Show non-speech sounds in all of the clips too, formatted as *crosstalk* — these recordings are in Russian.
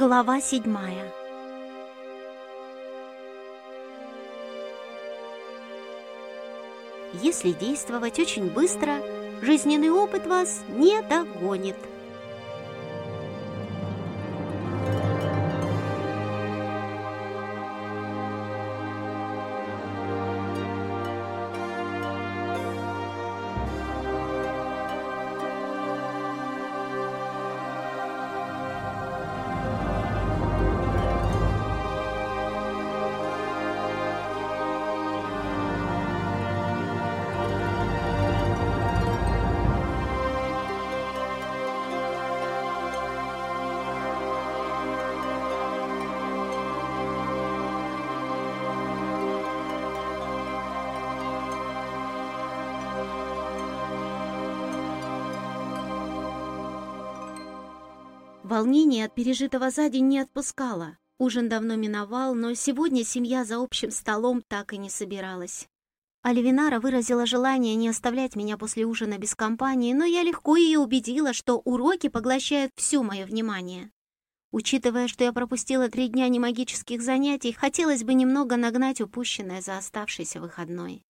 Глава седьмая Если действовать очень быстро, жизненный опыт вас не догонит. Волнение от пережитого за день не отпускало. Ужин давно миновал, но сегодня семья за общим столом так и не собиралась. Альвинара выразила желание не оставлять меня после ужина без компании, но я легко ее убедила, что уроки поглощают все мое внимание. Учитывая, что я пропустила три дня немагических занятий, хотелось бы немного нагнать упущенное за оставшийся выходной.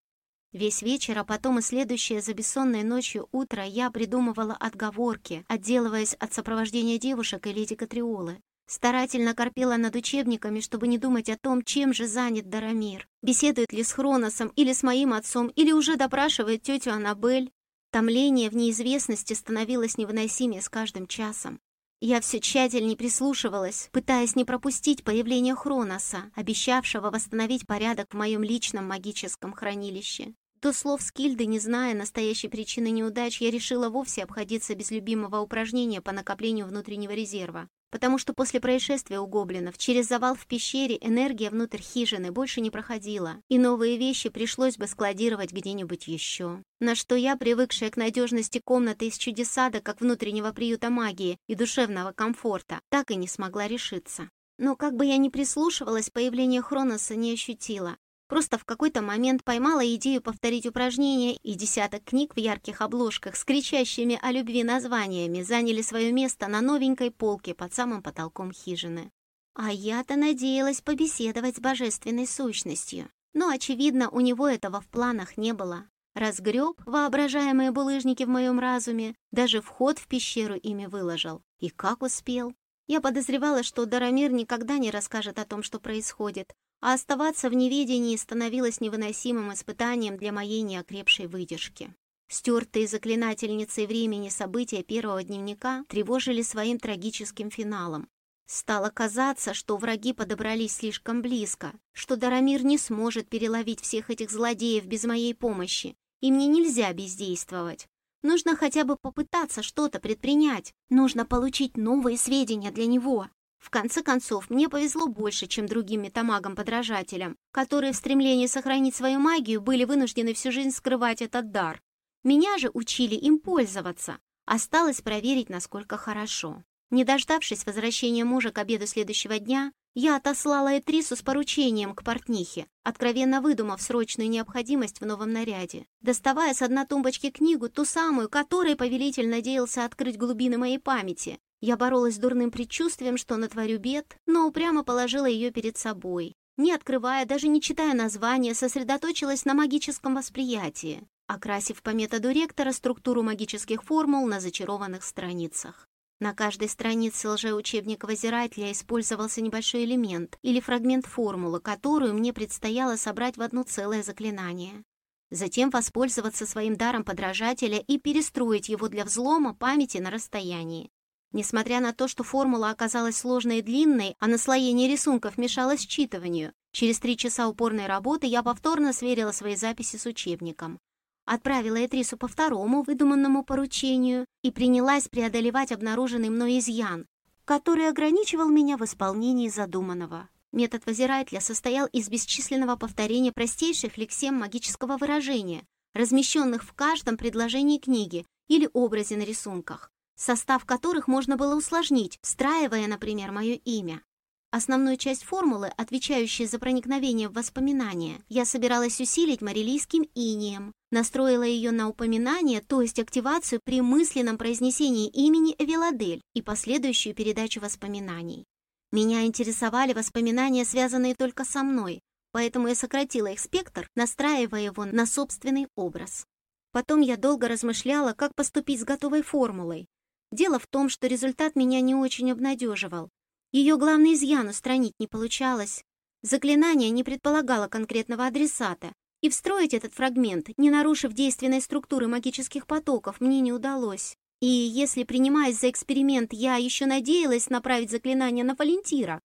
Весь вечер, а потом и следующее за бессонной ночью утро я придумывала отговорки, отделываясь от сопровождения девушек и леди Катриолы. Старательно корпела над учебниками, чтобы не думать о том, чем же занят Дарамир. Беседует ли с Хроносом или с моим отцом, или уже допрашивает тетю Аннабель. Томление в неизвестности становилось невыносимее с каждым часом. Я все тщательнее прислушивалась, пытаясь не пропустить появление Хроноса, обещавшего восстановить порядок в моем личном магическом хранилище. До слов Скильды, не зная настоящей причины неудач, я решила вовсе обходиться без любимого упражнения по накоплению внутреннего резерва. Потому что после происшествия у гоблинов через завал в пещере энергия внутрь хижины больше не проходила, и новые вещи пришлось бы складировать где-нибудь еще. На что я, привыкшая к надежности комнаты из чудесада, как внутреннего приюта магии и душевного комфорта, так и не смогла решиться. Но как бы я ни прислушивалась, появление Хроноса не ощутила. Просто в какой-то момент поймала идею повторить упражнение, и десяток книг в ярких обложках с кричащими о любви названиями заняли свое место на новенькой полке под самым потолком хижины. А я-то надеялась побеседовать с божественной сущностью. Но, очевидно, у него этого в планах не было. Разгреб воображаемые булыжники в моем разуме, даже вход в пещеру ими выложил. И как успел? Я подозревала, что Дарамир никогда не расскажет о том, что происходит, а оставаться в неведении становилось невыносимым испытанием для моей неокрепшей выдержки. Стертые заклинательницей времени события первого дневника тревожили своим трагическим финалом. Стало казаться, что враги подобрались слишком близко, что Дарамир не сможет переловить всех этих злодеев без моей помощи, и мне нельзя бездействовать. Нужно хотя бы попытаться что-то предпринять, нужно получить новые сведения для него. В конце концов, мне повезло больше, чем другим метамагам-подражателям, которые в стремлении сохранить свою магию были вынуждены всю жизнь скрывать этот дар. Меня же учили им пользоваться. Осталось проверить, насколько хорошо. Не дождавшись возвращения мужа к обеду следующего дня, я отослала Этрису с поручением к портнихе, откровенно выдумав срочную необходимость в новом наряде, доставая с одной тумбочки книгу, ту самую, которой повелитель надеялся открыть глубины моей памяти, я боролась с дурным предчувствием, что натворю бед, но упрямо положила ее перед собой. Не открывая, даже не читая названия, сосредоточилась на магическом восприятии, окрасив по методу ректора структуру магических формул на зачарованных страницах. На каждой странице лжеучебника Возирателя использовался небольшой элемент или фрагмент формулы, которую мне предстояло собрать в одно целое заклинание. Затем воспользоваться своим даром подражателя и перестроить его для взлома памяти на расстоянии. Несмотря на то, что формула оказалась сложной и длинной, а наслоение рисунков мешало считыванию, через три часа упорной работы я повторно сверила свои записи с учебником. Отправила Этрису по второму выдуманному поручению и принялась преодолевать обнаруженный мной изъян, который ограничивал меня в исполнении задуманного. Метод Возирателя состоял из бесчисленного повторения простейших лексем магического выражения, размещенных в каждом предложении книги или образе на рисунках состав которых можно было усложнить, встраивая, например, мое имя. Основную часть формулы, отвечающей за проникновение в воспоминания, я собиралась усилить марилийским инием, настроила ее на упоминание, то есть активацию при мысленном произнесении имени Эвеладель и последующую передачу воспоминаний. Меня интересовали воспоминания, связанные только со мной, поэтому я сократила их спектр, настраивая его на собственный образ. Потом я долго размышляла, как поступить с готовой формулой. Дело в том, что результат меня не очень обнадеживал. Ее главный изъян устранить не получалось. Заклинание не предполагало конкретного адресата, и встроить этот фрагмент, не нарушив действенной структуры магических потоков, мне не удалось. И если, принимаясь за эксперимент, я еще надеялась направить заклинание на Валентира,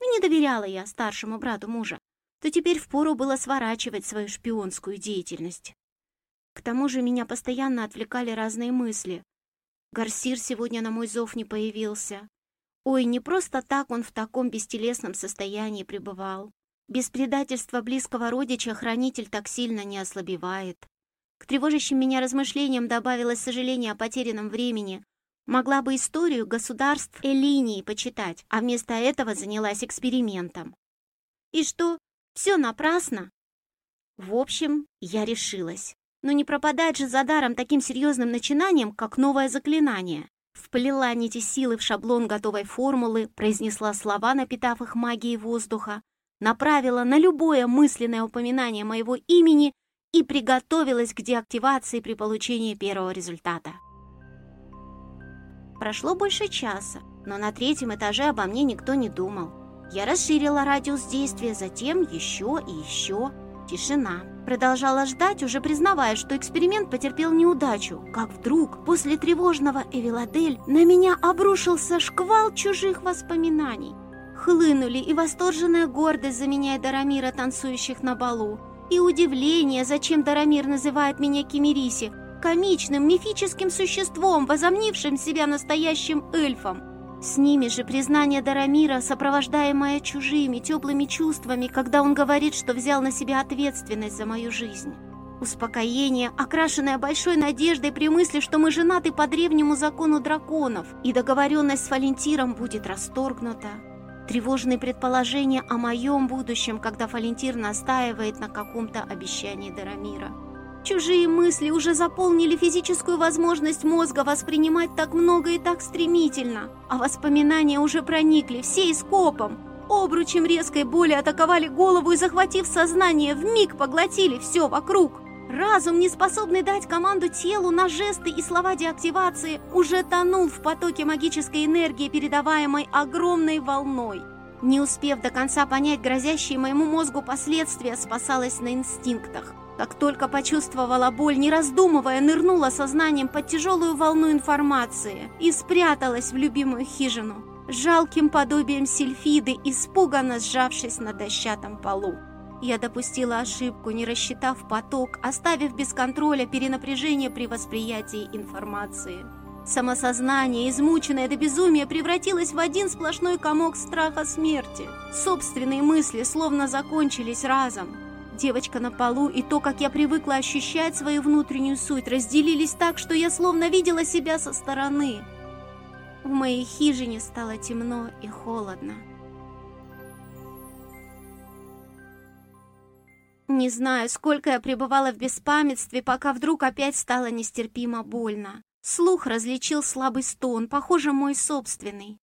но не доверяла я старшему брату мужа, то теперь впору было сворачивать свою шпионскую деятельность. К тому же меня постоянно отвлекали разные мысли. Гарсир сегодня на мой зов не появился. Ой, не просто так он в таком бестелесном состоянии пребывал. Без предательства близкого родича хранитель так сильно не ослабевает. К тревожащим меня размышлениям добавилось сожаление о потерянном времени. Могла бы историю государств Элинии почитать, а вместо этого занялась экспериментом. И что, все напрасно? В общем, я решилась. Но не пропадать же за даром таким серьезным начинанием, как новое заклинание. Вплела нити силы в шаблон готовой формулы, произнесла слова, напитав их магией воздуха, направила на любое мысленное упоминание моего имени и приготовилась к деактивации при получении первого результата. Прошло больше часа, но на третьем этаже обо мне никто не думал. Я расширила радиус действия, затем еще и еще. Тишина. Продолжала ждать, уже признавая, что эксперимент потерпел неудачу, как вдруг, после тревожного Эвиладель, на меня обрушился шквал чужих воспоминаний. Хлынули и восторженная гордость за меня и Дарамира, танцующих на балу, и удивление, зачем Дарамир называет меня Кимириси, комичным мифическим существом, возомнившим себя настоящим эльфом. С ними же признание Дарамира, сопровождаемое чужими теплыми чувствами, когда он говорит, что взял на себя ответственность за мою жизнь. Успокоение, окрашенное большой надеждой при мысли, что мы женаты по древнему закону драконов, и договоренность с Валентиром будет расторгнута. Тревожные предположения о моем будущем, когда Валентир настаивает на каком-то обещании Дарамира. Чужие мысли уже заполнили физическую возможность мозга воспринимать так много и так стремительно, а воспоминания уже проникли все скопом. Обручем резкой боли атаковали голову и, захватив сознание, вмиг поглотили все вокруг. Разум, не способный дать команду телу на жесты и слова деактивации, уже тонул в потоке магической энергии, передаваемой огромной волной. Не успев до конца понять грозящие моему мозгу последствия, спасалась на инстинктах. Как только почувствовала боль, не раздумывая, нырнула сознанием под тяжелую волну информации и спряталась в любимую хижину, жалким подобием сильфиды, испуганно сжавшись на дощатом полу. Я допустила ошибку, не рассчитав поток, оставив без контроля перенапряжение при восприятии информации. Самосознание, измученное до безумия, превратилось в один сплошной комок страха смерти. Собственные мысли словно закончились разом. Девочка на полу и то, как я привыкла ощущать свою внутреннюю суть, разделились так, что я словно видела себя со стороны. В моей хижине стало темно и холодно. Не знаю, сколько я пребывала в беспамятстве, пока вдруг опять стало нестерпимо больно. Слух различил слабый стон, похоже, мой собственный.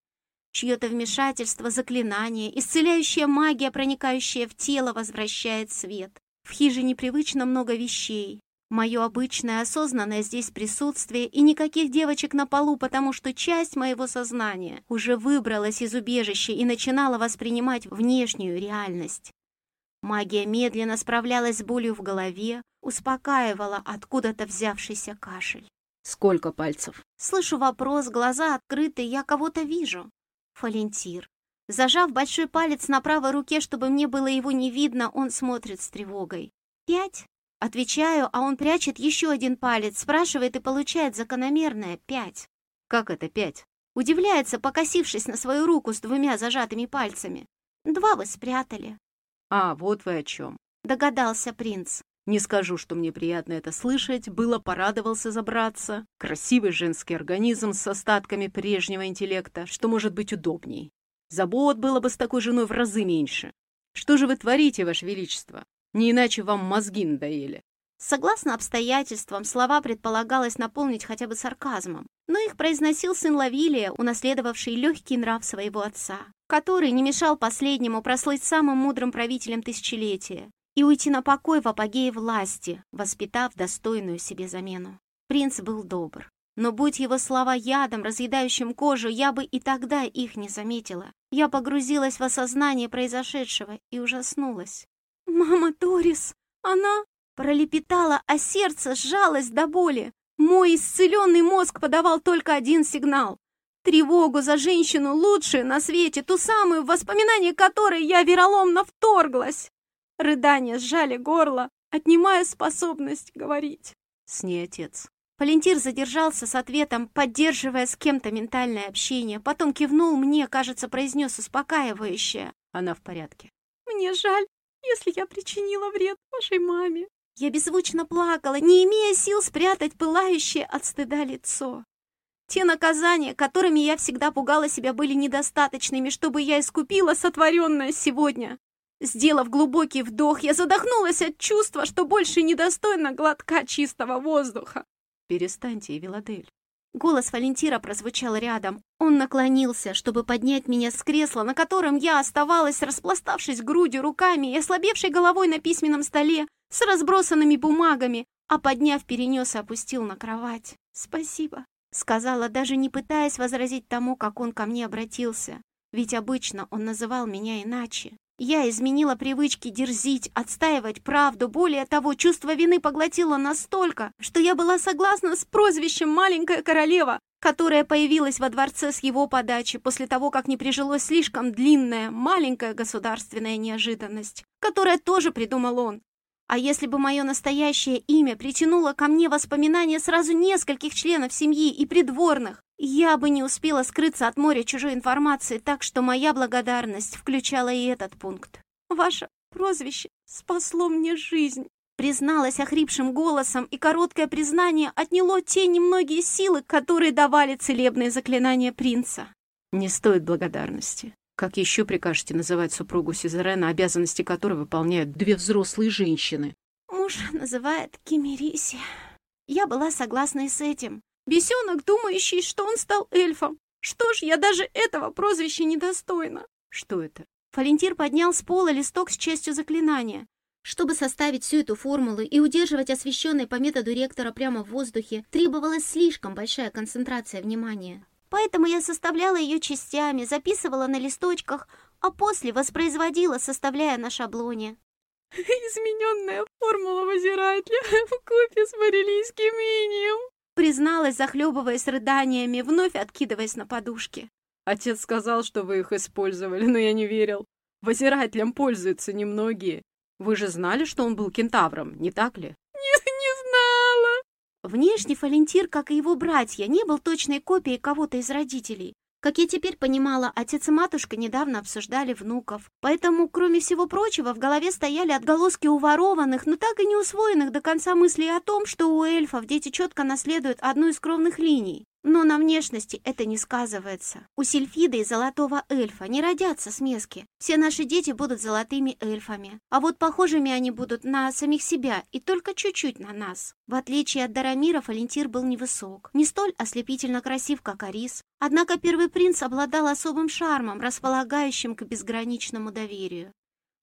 Чье-то вмешательство, заклинание, исцеляющая магия, проникающая в тело, возвращает свет. В хижине привычно много вещей. Мое обычное осознанное здесь присутствие и никаких девочек на полу, потому что часть моего сознания уже выбралась из убежища и начинала воспринимать внешнюю реальность. Магия медленно справлялась с болью в голове, успокаивала откуда-то взявшийся кашель. «Сколько пальцев?» Слышу вопрос, глаза открыты, я кого-то вижу. Фалентир. Зажав большой палец на правой руке, чтобы мне было его не видно, он смотрит с тревогой. «Пять?» Отвечаю, а он прячет еще один палец, спрашивает и получает закономерное «пять». «Как это пять?» Удивляется, покосившись на свою руку с двумя зажатыми пальцами. «Два вы спрятали». «А, вот вы о чем», — догадался принц. Не скажу, что мне приятно это слышать, было порадовался забраться. Красивый женский организм с остатками прежнего интеллекта, что может быть удобней. Забот было бы с такой женой в разы меньше. Что же вы творите, Ваше Величество? Не иначе вам мозги надоели. Согласно обстоятельствам, слова предполагалось наполнить хотя бы сарказмом, но их произносил сын Лавилия, унаследовавший легкий нрав своего отца. который не мешал последнему прослыть самым мудрым правителем тысячелетия и уйти на покой в апогее власти, воспитав достойную себе замену. Принц был добр, но будь его слова ядом, разъедающим кожу, я бы и тогда их не заметила. Я погрузилась в осознание произошедшего и ужаснулась. «Мама Торис, она...» пролепетала, а сердце сжалось до боли. Мой исцеленный мозг подавал только один сигнал. Тревогу за женщину лучшую на свете, ту самую, в воспоминание которой я вероломно вторглась. Рыдания сжали горло, отнимая способность говорить. С ней отец. Валентир задержался с ответом, поддерживая с кем-то ментальное общение. Потом кивнул мне, кажется, произнес успокаивающее. Она в порядке. «Мне жаль, если я причинила вред вашей маме». Я беззвучно плакала, не имея сил спрятать пылающее от стыда лицо. Те наказания, которыми я всегда пугала себя, были недостаточными, чтобы я искупила сотворенное сегодня. Сделав глубокий вдох, я задохнулась от чувства, что больше недостойна глотка чистого воздуха. «Перестаньте, Виладель». Голос Валентира прозвучал рядом. Он наклонился, чтобы поднять меня с кресла, на котором я оставалась, распластавшись грудью, руками и ослабевшей головой на письменном столе с разбросанными бумагами, а подняв, перенес и опустил на кровать. «Спасибо», — сказала, даже не пытаясь возразить тому, как он ко мне обратился. Ведь обычно он называл меня иначе. Я изменила привычки дерзить, отстаивать правду. Более того, чувство вины поглотило настолько, что я была согласна с прозвищем «маленькая королева», которая появилась во дворце с его подачи после того, как не прижилось слишком длинная, маленькая государственная неожиданность, которая тоже придумал он. А если бы мое настоящее имя притянуло ко мне воспоминания сразу нескольких членов семьи и придворных, я бы не успела скрыться от моря чужой информации, так что моя благодарность включала и этот пункт. Ваше прозвище спасло мне жизнь. Призналась охрипшим голосом, и короткое признание отняло те немногие силы, которые давали целебные заклинания принца. Не стоит благодарности. Как еще прикажете называть супругу Сизерена, обязанности которой выполняют две взрослые женщины? Муж называет Кимириси. Я была согласна и с этим. Бесенок, думающий, что он стал эльфом. Что ж, я даже этого прозвища недостойна. Что это? Фалентир поднял с пола листок с частью заклинания. Чтобы составить всю эту формулу и удерживать освещенный по методу ректора прямо в воздухе, требовалась слишком большая концентрация внимания. Поэтому я составляла ее частями, записывала на листочках, а после воспроизводила, составляя на шаблоне. *laughs* «Измененная формула Возирателя *laughs* в купе с варилийским инием», Призналась, захлебываясь рыданиями, вновь откидываясь на подушке. Отец сказал, что вы их использовали, но я не верил. Возирателем пользуются немногие. Вы же знали, что он был кентавром, не так ли? *laughs* Не, не знала. Внешне Фалентир, как и его братья, не был точной копией кого-то из родителей. Как я теперь понимала, отец и матушка недавно обсуждали внуков. Поэтому, кроме всего прочего, в голове стояли отголоски уворованных, но так и не усвоенных до конца мыслей о том, что у эльфов дети четко наследуют одну из кровных линий. Но на внешности это не сказывается. У Сильфиды и Золотого Эльфа не родятся смески. Все наши дети будут золотыми эльфами. А вот похожими они будут на самих себя и только чуть-чуть на нас. В отличие от Дарамира, Фалентир был невысок. Не столь ослепительно красив, как Арис. Однако первый принц обладал особым шармом, располагающим к безграничному доверию.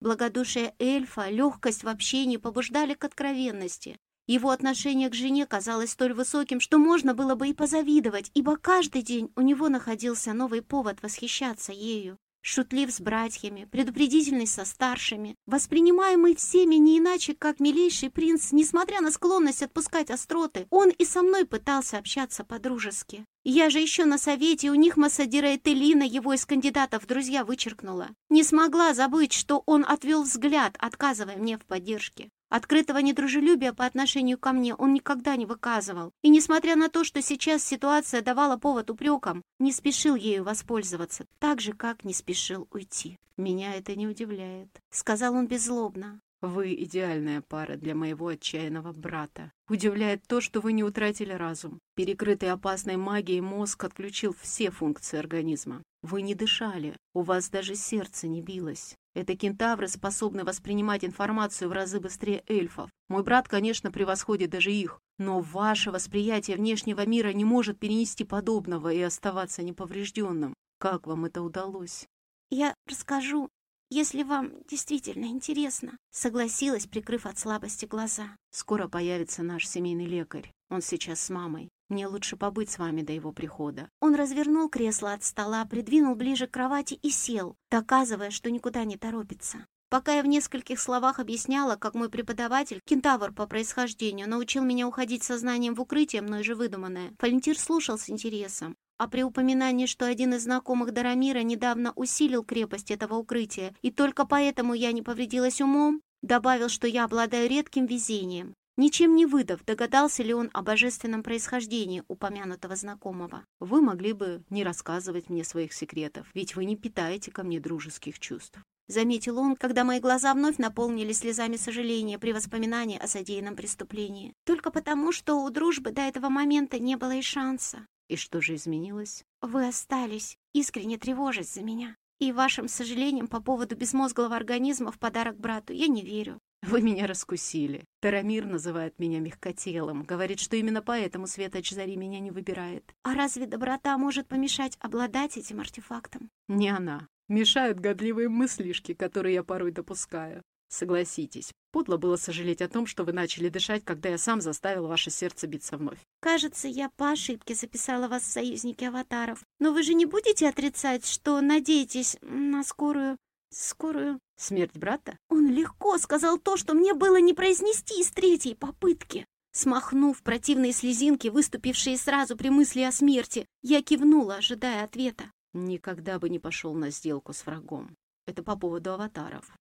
Благодушие эльфа, легкость в общении побуждали к откровенности. Его отношение к жене казалось столь высоким, что можно было бы и позавидовать, ибо каждый день у него находился новый повод восхищаться ею. Шутлив с братьями, предупредительный со старшими, воспринимаемый всеми не иначе, как милейший принц, несмотря на склонность отпускать остроты, он и со мной пытался общаться по-дружески. Я же еще на совете у них Масадира Этелина его из кандидатов в друзья вычеркнула. Не смогла забыть, что он отвел взгляд, отказывая мне в поддержке. Открытого недружелюбия по отношению ко мне он никогда не выказывал. И несмотря на то, что сейчас ситуация давала повод упрекам, не спешил ею воспользоваться, так же, как не спешил уйти. «Меня это не удивляет», — сказал он беззлобно. «Вы идеальная пара для моего отчаянного брата. Удивляет то, что вы не утратили разум. Перекрытый опасной магией мозг отключил все функции организма. Вы не дышали, у вас даже сердце не билось. Это кентавры способны воспринимать информацию в разы быстрее эльфов. Мой брат, конечно, превосходит даже их, но ваше восприятие внешнего мира не может перенести подобного и оставаться неповрежденным. Как вам это удалось? Я расскажу, если вам действительно интересно», — согласилась, прикрыв от слабости глаза. «Скоро появится наш семейный лекарь. Он сейчас с мамой. Мне лучше побыть с вами до его прихода». Он развернул кресло от стола, придвинул ближе к кровати и сел, доказывая, что никуда не торопится. Пока я в нескольких словах объясняла, как мой преподаватель, кентавр по происхождению, научил меня уходить сознанием в укрытие, мной же выдуманное, Фалентир слушал с интересом. А при упоминании, что один из знакомых Дарамира недавно усилил крепость этого укрытия, и только поэтому я не повредилась умом, добавил, что я обладаю редким везением. Ничем не выдав, догадался ли он о божественном происхождении упомянутого знакомого. Вы могли бы не рассказывать мне своих секретов, ведь вы не питаете ко мне дружеских чувств. Заметил он, когда мои глаза вновь наполнились слезами сожаления при воспоминании о содеянном преступлении. Только потому, что у дружбы до этого момента не было и шанса. И что же изменилось? Вы остались, искренне тревожась за меня. И вашим сожалением по поводу безмозглого организма в подарок брату я не верю. Вы меня раскусили. Тарамир называет меня мягкотелым. Говорит, что именно поэтому Светоч Зари меня не выбирает. А разве доброта может помешать обладать этим артефактом? Не она. Мешают годливые мыслишки, которые я порой допускаю. Согласитесь, подло было сожалеть о том, что вы начали дышать, когда я сам заставил ваше сердце биться вновь. Кажется, я по ошибке записала вас в союзники аватаров. Но вы же не будете отрицать, что надеетесь на скорую... скорую... Смерть брата? Он легко сказал то, что мне было не произнести с третьей попытки. Смахнув противные слезинки, выступившие сразу при мысли о смерти, я кивнула, ожидая ответа. Никогда бы не пошел на сделку с врагом. Это по поводу аватаров.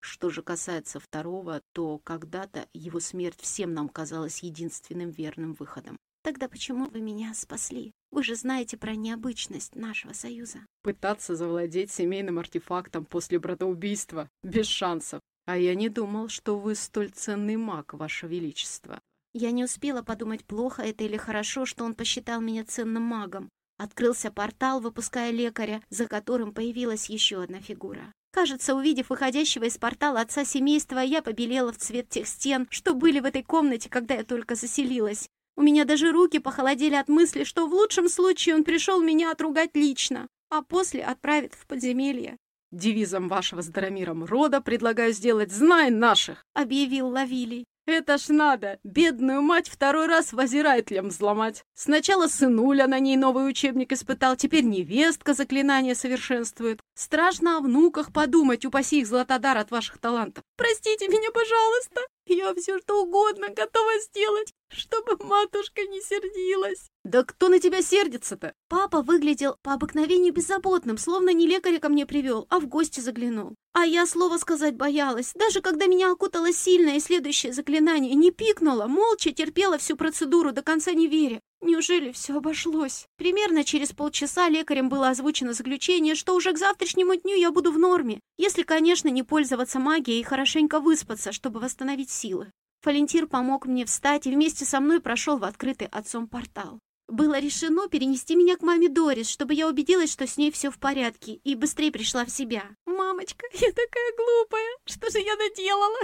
Что же касается второго, то когда-то его смерть всем нам казалась единственным верным выходом. Тогда почему вы меня спасли? Вы же знаете про необычность нашего союза. Пытаться завладеть семейным артефактом после братоубийства без шансов. А я не думал, что вы столь ценный маг, ваше величество. Я не успела подумать, плохо это или хорошо, что он посчитал меня ценным магом. Открылся портал, выпуская лекаря, за которым появилась еще одна фигура. Кажется, увидев выходящего из портала отца семейства, я побелела в цвет тех стен, что были в этой комнате, когда я только заселилась. У меня даже руки похолодели от мысли, что в лучшем случае он пришел меня отругать лично, а после отправит в подземелье. «Девизом вашего с Дарамиром рода предлагаю сделать «Знай наших», — объявил Лавилий. Это ж надо! Бедную мать второй раз возирателем взломать. Сначала сынуля на ней новый учебник испытал, теперь невестка заклинания совершенствует. Страшно о внуках подумать, упаси их златодар от ваших талантов. Простите меня, пожалуйста. Я все что угодно готова сделать, чтобы матушка не сердилась. Да кто на тебя сердится-то? Папа выглядел по обыкновению беззаботным, словно не лекаря ко мне привел, а в гости заглянул. А я слово сказать боялась. Даже когда меня окутало сильное и следующее заклинание, не пикнула, молча терпела всю процедуру, до конца не веря. Неужели все обошлось? Примерно через полчаса лекарем было озвучено заключение, что уже к завтрашнему дню я буду в норме, если, конечно, не пользоваться магией и хорошенько выспаться, чтобы восстановить силы. Фалентир помог мне встать и вместе со мной прошел в открытый отцом портал. Было решено перенести меня к маме Дорис, чтобы я убедилась, что с ней все в порядке, и быстрее пришла в себя. «Мамочка, я такая глупая! Что же я наделала?»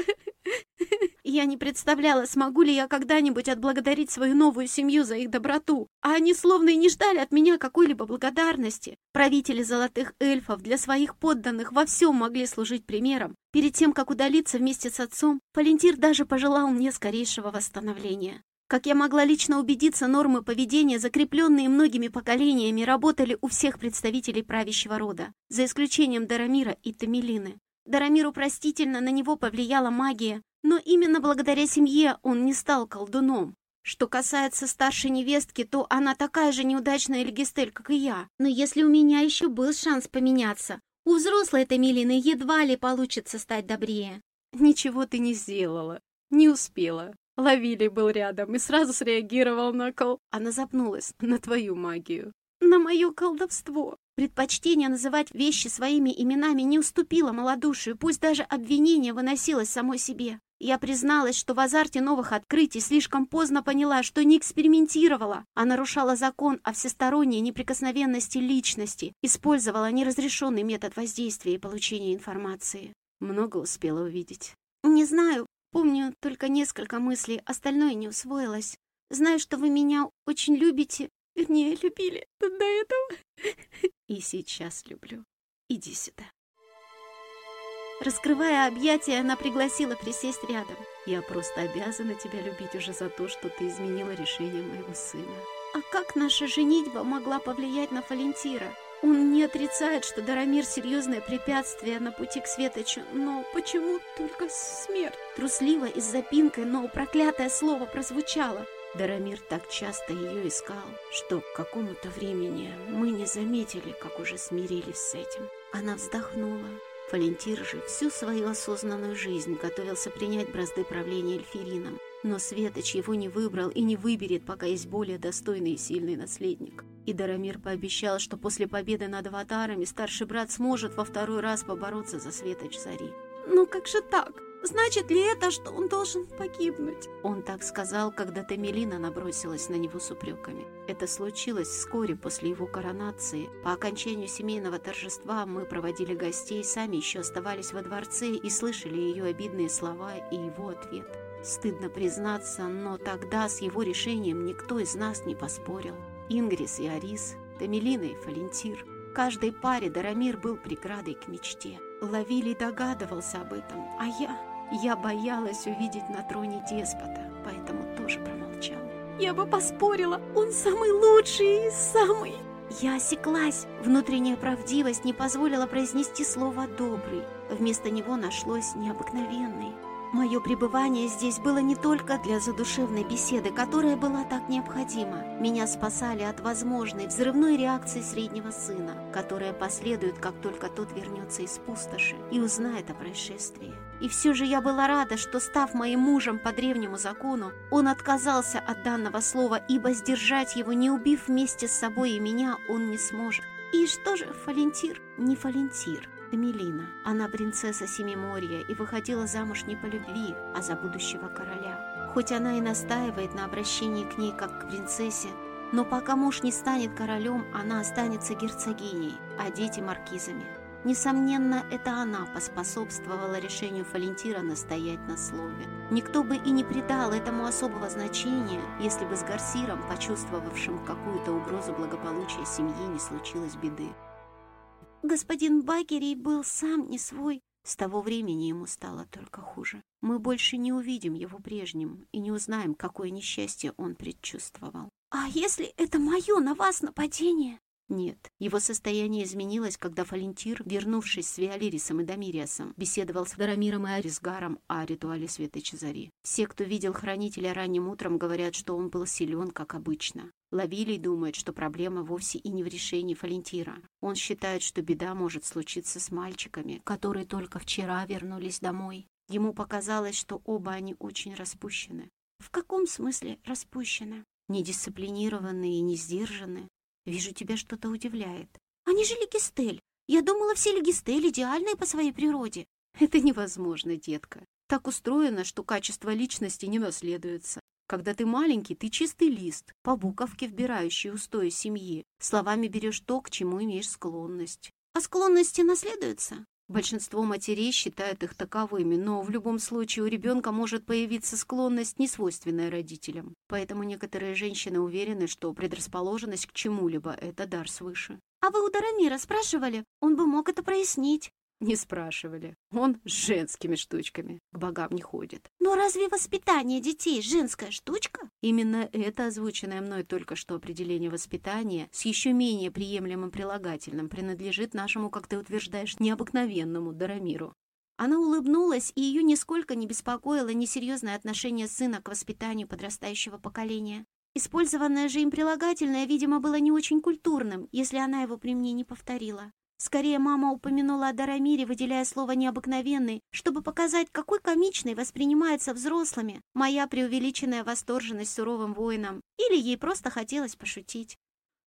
*laughs* Я не представляла, смогу ли я когда-нибудь отблагодарить свою новую семью за их доброту. А они словно и не ждали от меня какой-либо благодарности. Правители золотых эльфов для своих подданных во всем могли служить примером. Перед тем, как удалиться вместе с отцом, Фалентир даже пожелал мне скорейшего восстановления. Как я могла лично убедиться, нормы поведения, закрепленные многими поколениями, работали у всех представителей правящего рода, за исключением Дарамира и Тамилины. Дарамиру простительно на него повлияла магия, но именно благодаря семье он не стал колдуном. Что касается старшей невестки, то она такая же неудачная Эльгистель, как и я. Но если у меня еще был шанс поменяться, у взрослой Тамилины едва ли получится стать добрее. Ничего ты не сделала, не успела. Лавили был рядом и сразу среагировал на кол... Она запнулась на твою магию. На мое колдовство. Предпочтение называть вещи своими именами не уступило малодушию, пусть даже обвинение выносилось самой себе. Я призналась, что в азарте новых открытий слишком поздно поняла, что не экспериментировала, а нарушала закон о всесторонней неприкосновенности личности, использовала неразрешенный метод воздействия и получения информации. Много успела увидеть. Не знаю, Помню только несколько мыслей, остальное не усвоилось. Знаю, что вы меня очень любите, вернее, любили до этого. *laughs* И сейчас люблю. Иди сюда. Раскрывая объятия, она пригласила присесть рядом. «Я просто обязана тебя любить уже за то, что ты изменила решение моего сына». «А как наша женитьба могла повлиять на Фалентира?» Он не отрицает, что Дарамир — серьезное препятствие на пути к Светочу, но почему только смерть? Трусливо и с запинкой, но проклятое слово прозвучало. Дарамир так часто ее искал, что к какому-то времени мы не заметили, как уже смирились с этим. Она вздохнула. Фалентир же всю свою осознанную жизнь готовился принять бразды правления Эльфирином, но Светоч его не выбрал и не выберет, пока есть более достойный и сильный наследник. И Дарамир пообещал, что после победы над аватарами старший брат сможет во второй раз побороться за Светоч Зари. «Ну как же так? Значит ли это, что он должен погибнуть?» Он так сказал, когда Тамелина набросилась на него с упреками. Это случилось вскоре после его коронации. По окончанию семейного торжества мы проводили гостей, сами еще оставались во дворце и слышали ее обидные слова и его ответ. Стыдно признаться, но тогда с его решением никто из нас не поспорил. Ингрис и Арис, Тамелина и Фалентир. Каждой паре Дарамир был преградой к мечте. Лавили догадывался об этом, а я... Я боялась увидеть на троне деспота, поэтому тоже промолчала. Я бы поспорила, он самый лучший и самый... Я осеклась. Внутренняя правдивость не позволила произнести слово «добрый». Вместо него нашлось «необыкновенный». Мое пребывание здесь было не только для задушевной беседы, которая была так необходима. Меня спасали от возможной взрывной реакции среднего сына, которая последует, как только тот вернется из пустоши и узнает о происшествии. И все же я была рада, что, став моим мужем по древнему закону, он отказался от данного слова, ибо сдержать его, не убив вместе с собой и меня, он не сможет. И что же, Фалентир? Не Фалентир. Эмилина. Она принцесса Семиморья и выходила замуж не по любви, а за будущего короля. Хоть она и настаивает на обращении к ней как к принцессе, но пока муж не станет королем, она останется герцогиней, а дети маркизами. Несомненно, это она поспособствовала решению Фалентира настоять на слове. Никто бы и не придал этому особого значения, если бы с Гарсиром, почувствовавшим какую-то угрозу благополучия семьи, не случилось беды. Господин Багерий был сам не свой. С того времени ему стало только хуже. Мы больше не увидим его прежним и не узнаем, какое несчастье он предчувствовал. «А если это мое на вас нападение?» Нет, его состояние изменилось, когда Фалентир, вернувшись с Виолирисом и Дамириасом, беседовал с Дарамиром и Арисгаром о ритуале Святой Чезари. Все, кто видел Хранителя ранним утром, говорят, что он был силен, как обычно. Лавилий думает, что проблема вовсе и не в решении Фалентира. Он считает, что беда может случиться с мальчиками, которые только вчера вернулись домой. Ему показалось, что оба они очень распущены. В каком смысле распущены? Недисциплинированные и не сдержаны. Вижу, тебя что-то удивляет. Они же легистель. Я думала, все легистель идеальные по своей природе. Это невозможно, детка. Так устроено, что качество личности не наследуется. Когда ты маленький, ты чистый лист, по буковке вбирающий устои семьи. Словами берешь то, к чему имеешь склонность. А склонности наследуются? Большинство матерей считают их таковыми, но в любом случае у ребенка может появиться склонность, не свойственная родителям. Поэтому некоторые женщины уверены, что предрасположенность к чему-либо – это дар свыше. «А вы у Дарамира спрашивали? Он бы мог это прояснить». Не спрашивали. Он с женскими штучками к богам не ходит. Но разве воспитание детей женская штучка? Именно это озвученное мной только что определение воспитания с еще менее приемлемым прилагательным принадлежит нашему, как ты утверждаешь, необыкновенному Дарамиру. Она улыбнулась, и ее нисколько не беспокоило несерьезное отношение сына к воспитанию подрастающего поколения. Использованное же им прилагательное, видимо, было не очень культурным, если она его при мне не повторила. Скорее, мама упомянула о Дарамире, выделяя слово «необыкновенный», чтобы показать, какой комичной воспринимается взрослыми моя преувеличенная восторженность суровым воином, или ей просто хотелось пошутить.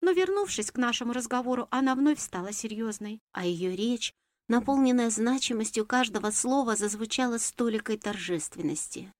Но, вернувшись к нашему разговору, она вновь стала серьезной, а ее речь, наполненная значимостью каждого слова, зазвучала с толикой торжественности.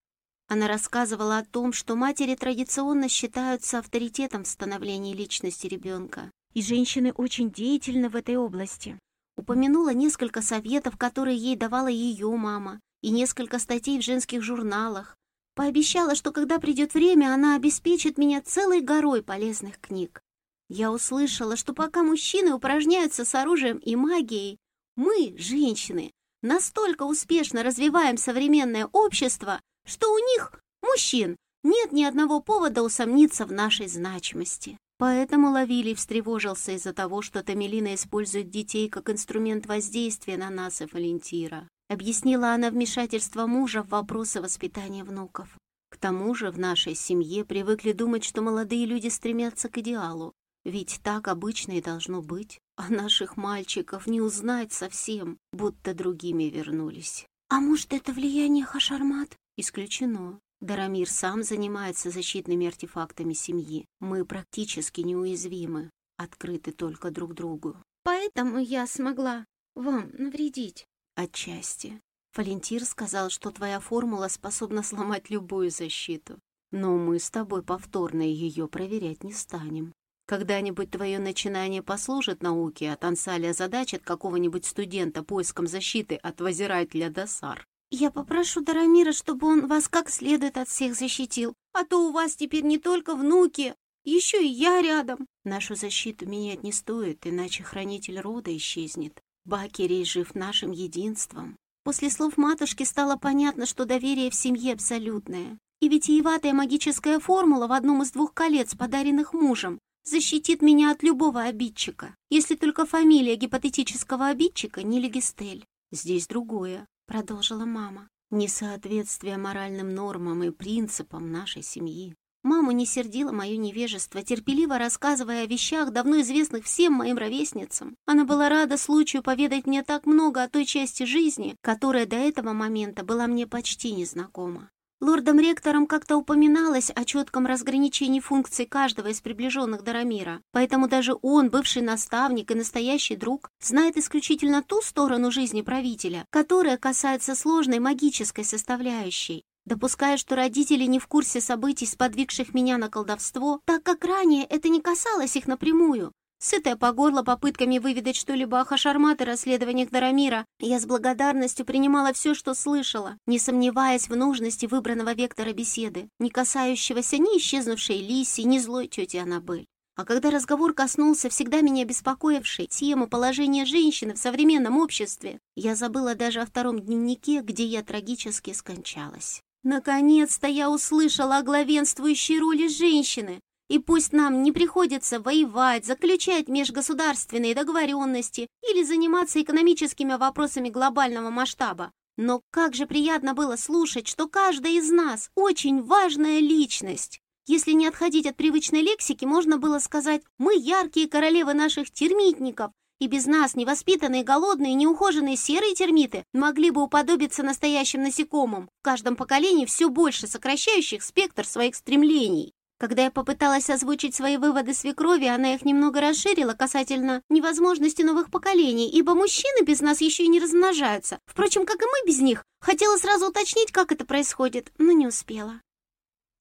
Она рассказывала о том, что матери традиционно считаются авторитетом в становлении личности ребенка, и женщины очень деятельны в этой области. Упомянула несколько советов, которые ей давала ее мама, и несколько статей в женских журналах. Пообещала, что когда придет время, она обеспечит меня целой горой полезных книг. Я услышала, что пока мужчины упражняются с оружием и магией, мы, женщины, настолько успешно развиваем современное общество, что у них, мужчин, нет ни одного повода усомниться в нашей значимости. Поэтому Лавилий встревожился из-за того, что Тамелина использует детей как инструмент воздействия на нас и Валентира. Объяснила она вмешательство мужа в вопросы воспитания внуков. К тому же в нашей семье привыкли думать, что молодые люди стремятся к идеалу. Ведь так обычно и должно быть. А наших мальчиков не узнать совсем, будто другими вернулись. А может, это влияние Хашармат? Исключено. Дарамир сам занимается защитными артефактами семьи. Мы практически неуязвимы, открыты только друг другу. Поэтому я смогла вам навредить. Отчасти. Валентир сказал, что твоя формула способна сломать любую защиту. Но мы с тобой повторно ее проверять не станем. Когда-нибудь твое начинание послужит науке, а Тансалия задачит какого-нибудь студента поиском защиты от Вазирателя Досар. Я попрошу Дарамира, чтобы он вас как следует от всех защитил, а то у вас теперь не только внуки, еще и я рядом. Нашу защиту менять не стоит, иначе хранитель рода исчезнет. Бакерей жив нашим единством. После слов матушки стало понятно, что доверие в семье абсолютное. И витиеватая магическая формула в одном из двух колец, подаренных мужем, защитит меня от любого обидчика, если только фамилия гипотетического обидчика не Легистель. Здесь другое, продолжила мама. Несоответствие моральным нормам и принципам нашей семьи. Маму не сердило мое невежество, терпеливо рассказывая о вещах, давно известных всем моим ровесницам. Она была рада случаю поведать мне так много о той части жизни, которая до этого момента была мне почти незнакома. Лордом-ректором как-то упоминалось о четком разграничении функций каждого из приближенных Дарамира, поэтому даже он, бывший наставник и настоящий друг, знает исключительно ту сторону жизни правителя, которая касается сложной магической составляющей, допуская, что родители не в курсе событий, сподвигших меня на колдовство, так как ранее это не касалось их напрямую. Сытая по горло попытками выведать что-либо о Хашармат расследованиях Дарамира, я с благодарностью принимала все, что слышала, не сомневаясь в нужности выбранного вектора беседы, не касающегося ни исчезнувшей Лиси, ни злой тети Аннабель. А когда разговор коснулся всегда меня беспокоившей темы положения женщины в современном обществе, я забыла даже о втором дневнике, где я трагически скончалась. Наконец-то я услышала о главенствующей роли женщины. И пусть нам не приходится воевать, заключать межгосударственные договоренности или заниматься экономическими вопросами глобального масштаба. Но как же приятно было слушать, что каждая из нас очень важная личность. Если не отходить от привычной лексики, можно было сказать «мы яркие королевы наших термитников», и без нас невоспитанные, голодные, неухоженные серые термиты могли бы уподобиться настоящим насекомым, в каждом поколении все больше сокращающих спектр своих стремлений. Когда я попыталась озвучить свои выводы свекрови, она их немного расширила касательно невозможности новых поколений, ибо мужчины без нас еще и не размножаются. Впрочем, как и мы без них. Хотела сразу уточнить, как это происходит, но не успела.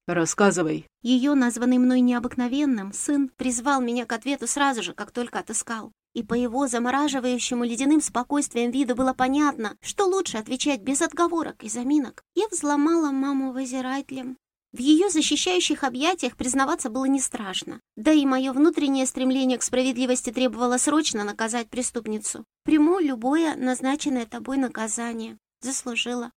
«Рассказывай». Ее, названный мной необыкновенным, сын призвал меня к ответу сразу же, как только отыскал. И по его замораживающему ледяным спокойствием виду было понятно, что лучше отвечать без отговорок и заминок. Я взломала маму возирателем. В ее защищающих объятиях признаваться было не страшно. Да и мое внутреннее стремление к справедливости требовало срочно наказать преступницу. Приму любое назначенное тобой наказание. Заслужила.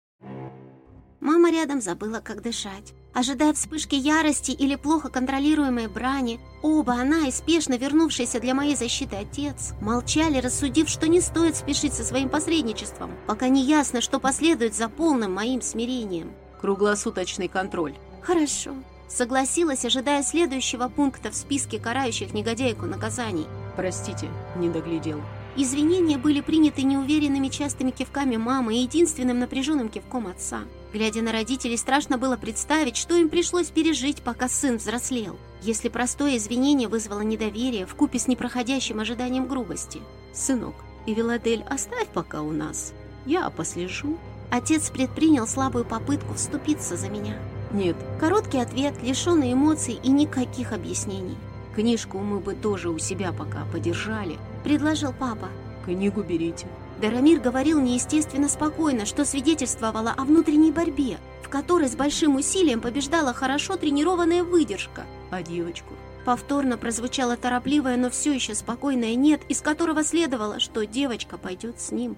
Мама рядом забыла, как дышать. Ожидая вспышки ярости или плохо контролируемой брани, оба она и спешно вернувшийся для моей защиты отец молчали, рассудив, что не стоит спешить со своим посредничеством, пока не ясно, что последует за полным моим смирением. Круглосуточный контроль. Хорошо. Согласилась, ожидая следующего пункта в списке карающих негодяйку наказаний. Простите, не доглядел. Извинения были приняты неуверенными частыми кивками мамы и единственным напряженным кивком отца. Глядя на родителей, страшно было представить, что им пришлось пережить, пока сын взрослел. Если простое извинение вызвало недоверие в купе с непроходящим ожиданием грубости. «Сынок, Виладель оставь пока у нас. Я послежу». Отец предпринял слабую попытку вступиться за меня. «Нет». Короткий ответ, лишенный эмоций и никаких объяснений. «Книжку мы бы тоже у себя пока подержали», — предложил папа. «Книгу берите». Дарамир говорил неестественно спокойно, что свидетельствовало о внутренней борьбе, в которой с большим усилием побеждала хорошо тренированная выдержка. А девочку? Повторно прозвучало торопливое, но все еще спокойное «нет», из которого следовало, что девочка пойдет с ним.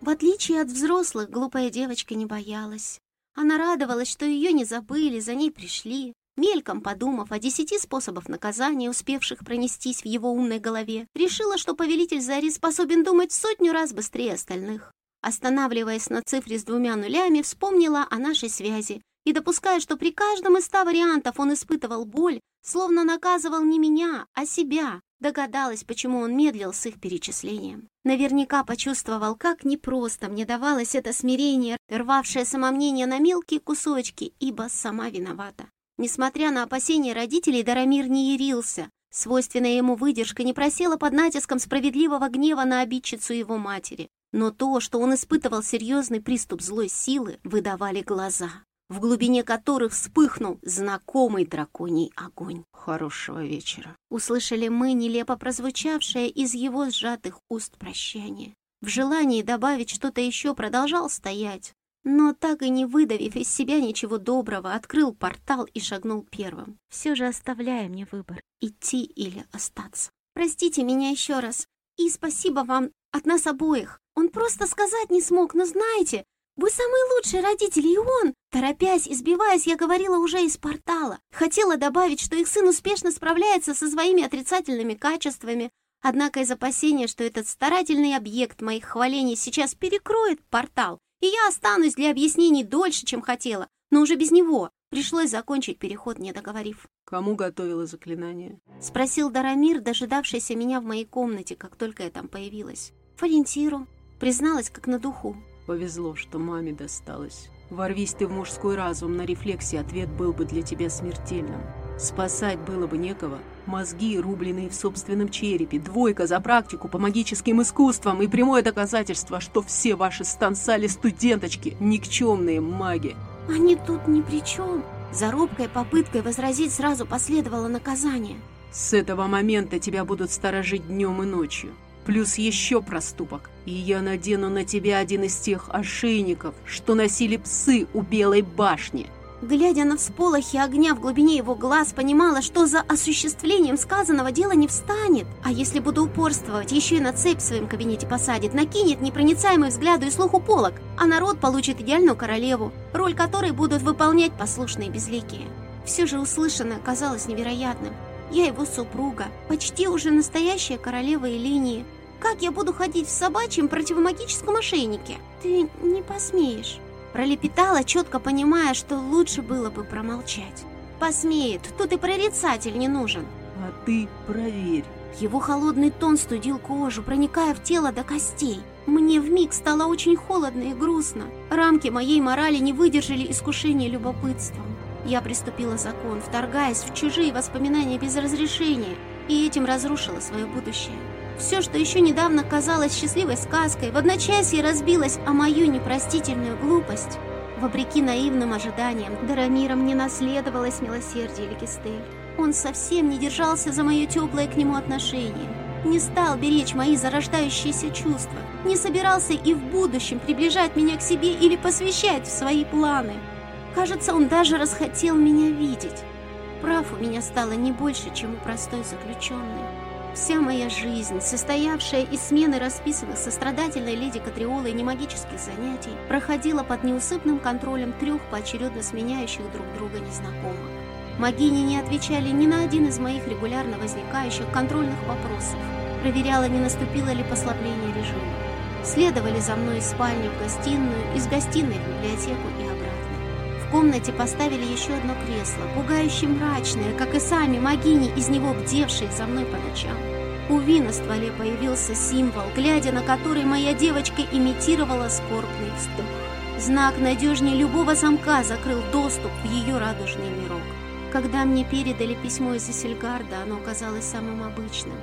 В отличие от взрослых, глупая девочка не боялась. Она радовалась, что ее не забыли, за ней пришли. Мельком подумав о десяти способах наказания, успевших пронестись в его умной голове, решила, что повелитель Зари способен думать сотню раз быстрее остальных. Останавливаясь на цифре с двумя нулями, вспомнила о нашей связи и, допуская, что при каждом из ста вариантов он испытывал боль, словно наказывал не меня, а себя, догадалась, почему он медлил с их перечислением. Наверняка почувствовал, как непросто мне давалось это смирение, рвавшее самомнение на мелкие кусочки, ибо сама виновата. Несмотря на опасения родителей, Дарамир не ярился. Свойственная ему выдержка не просела под натиском справедливого гнева на обидчицу его матери. Но то, что он испытывал серьезный приступ злой силы, выдавали глаза, в глубине которых вспыхнул знакомый драконий огонь. «Хорошего вечера!» Услышали мы нелепо прозвучавшее из его сжатых уст прощание. В желании добавить что-то еще продолжал стоять, но так и не выдавив из себя ничего доброго, открыл портал и шагнул первым, все же оставляя мне выбор — идти или остаться. «Простите меня еще раз, и спасибо вам от нас обоих. Он просто сказать не смог, но знаете, вы самые лучшие родители, и он...» Торопясь, избиваясь, я говорила уже из портала. Хотела добавить, что их сын успешно справляется со своими отрицательными качествами, однако из опасения, что этот старательный объект моих хвалений сейчас перекроет портал, и я останусь для объяснений дольше, чем хотела, но уже без него. Пришлось закончить переход, не договорив. «Кому готовила заклинание?» — спросил Дарамир, дожидавшийся меня в моей комнате, как только я там появилась. «Фалентиру», — призналась, как на духу. «Повезло, что маме досталось. Ворвись ты в мужской разум на рефлексе, ответ был бы для тебя смертельным. Спасать было бы некого. Мозги, рубленные в собственном черепе, двойка за практику по магическим искусствам и прямое доказательство, что все ваши станцали студенточки – никчемные маги. Они тут ни при чем. За робкой попыткой возразить сразу последовало наказание. С этого момента тебя будут сторожить днем и ночью. Плюс еще проступок. И я надену на тебя один из тех ошейников, что носили псы у Белой башни. Глядя на всполохи огня в глубине его глаз, понимала, что за осуществлением сказанного дела не встанет. А если буду упорствовать, еще и на цепь в своем кабинете посадит, накинет непроницаемый взгляду и слуху полок, а народ получит идеальную королеву, роль которой будут выполнять послушные безликие. Все же услышанное казалось невероятным. Я его супруга, почти уже настоящая королева Элинии. Как я буду ходить в собачьем противомагическом ошейнике? Ты не посмеешь. Пролепетала, четко понимая, что лучше было бы промолчать. Посмеет, тут и прорицатель не нужен. А ты проверь. Его холодный тон студил кожу, проникая в тело до костей. Мне вмиг стало очень холодно и грустно. Рамки моей морали не выдержали искушения любопытством. Я приступила закон, вторгаясь в чужие воспоминания без разрешения, и этим разрушила свое будущее. Все, что еще недавно казалось счастливой сказкой, в одночасье разбилось о мою непростительную глупость. Вопреки наивным ожиданиям, Дарамиром не наследовалось милосердие Ликистель. Он совсем не держался за мое теплое к нему отношение, не стал беречь мои зарождающиеся чувства, не собирался и в будущем приближать меня к себе или посвящать в свои планы. Кажется, он даже расхотел меня видеть. Прав у меня стало не больше, чем у простой заключенной. Вся моя жизнь, состоявшая из смены расписанных сострадательной леди Катриолой немагических занятий, проходила под неусыпным контролем трех поочередно сменяющих друг друга незнакомых. Магини не отвечали ни на один из моих регулярно возникающих контрольных вопросов, проверяла, не наступило ли послабление режима. Следовали за мной из спальни в гостиную, из гостиной в библиотеку и. В комнате поставили еще одно кресло, пугающе мрачное, как и сами магини, из него бдевшие за мной по ночам. У Ви на стволе появился символ, глядя на который моя девочка имитировала скорбный вздох. Знак надежнее любого замка закрыл доступ в ее радужный мирок. Когда мне передали письмо из Эссельгарда, оно оказалось самым обычным.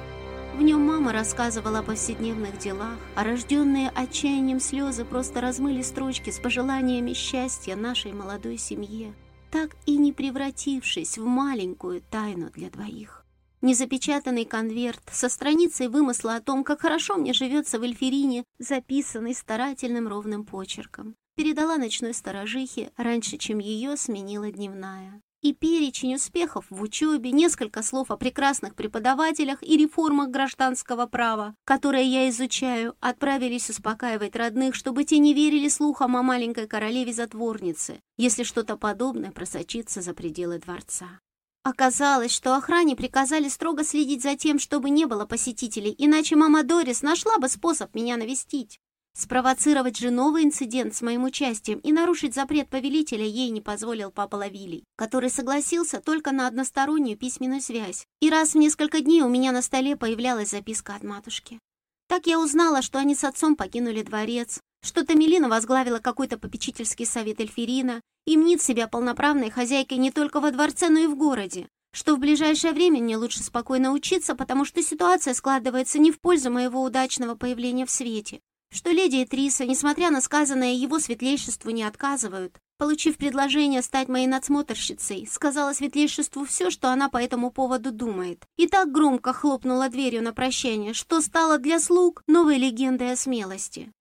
В нем мама рассказывала о повседневных делах, а рожденные отчаянием слезы просто размыли строчки с пожеланиями счастья нашей молодой семье, так и не превратившись в маленькую тайну для двоих. Незапечатанный конверт со страницей вымысла о том, как хорошо мне живется в Эльферине, записанный старательным ровным почерком, передала ночной сторожихе раньше, чем ее сменила дневная. И перечень успехов в учебе, несколько слов о прекрасных преподавателях и реформах гражданского права, которые я изучаю, отправились успокаивать родных, чтобы те не верили слухам о маленькой королеве-затворнице, если что-то подобное просочится за пределы дворца. Оказалось, что охране приказали строго следить за тем, чтобы не было посетителей, иначе мама Дорис нашла бы способ меня навестить. Спровоцировать же новый инцидент с моим участием и нарушить запрет повелителя ей не позволил папа Лавилий, который согласился только на одностороннюю письменную связь. И раз в несколько дней у меня на столе появлялась записка от матушки. Так я узнала, что они с отцом покинули дворец, что Тамелина возглавила какой-то попечительский совет Эльфирина и мнит себя полноправной хозяйкой не только во дворце, но и в городе, что в ближайшее время мне лучше спокойно учиться, потому что ситуация складывается не в пользу моего удачного появления в свете, что леди Этриса, несмотря на сказанное его светлейшеству, не отказывают. Получив предложение стать моей надсмотрщицей, сказала светлейшеству все, что она по этому поводу думает. И так громко хлопнула дверью на прощание, что стало для слуг новой легендой о смелости.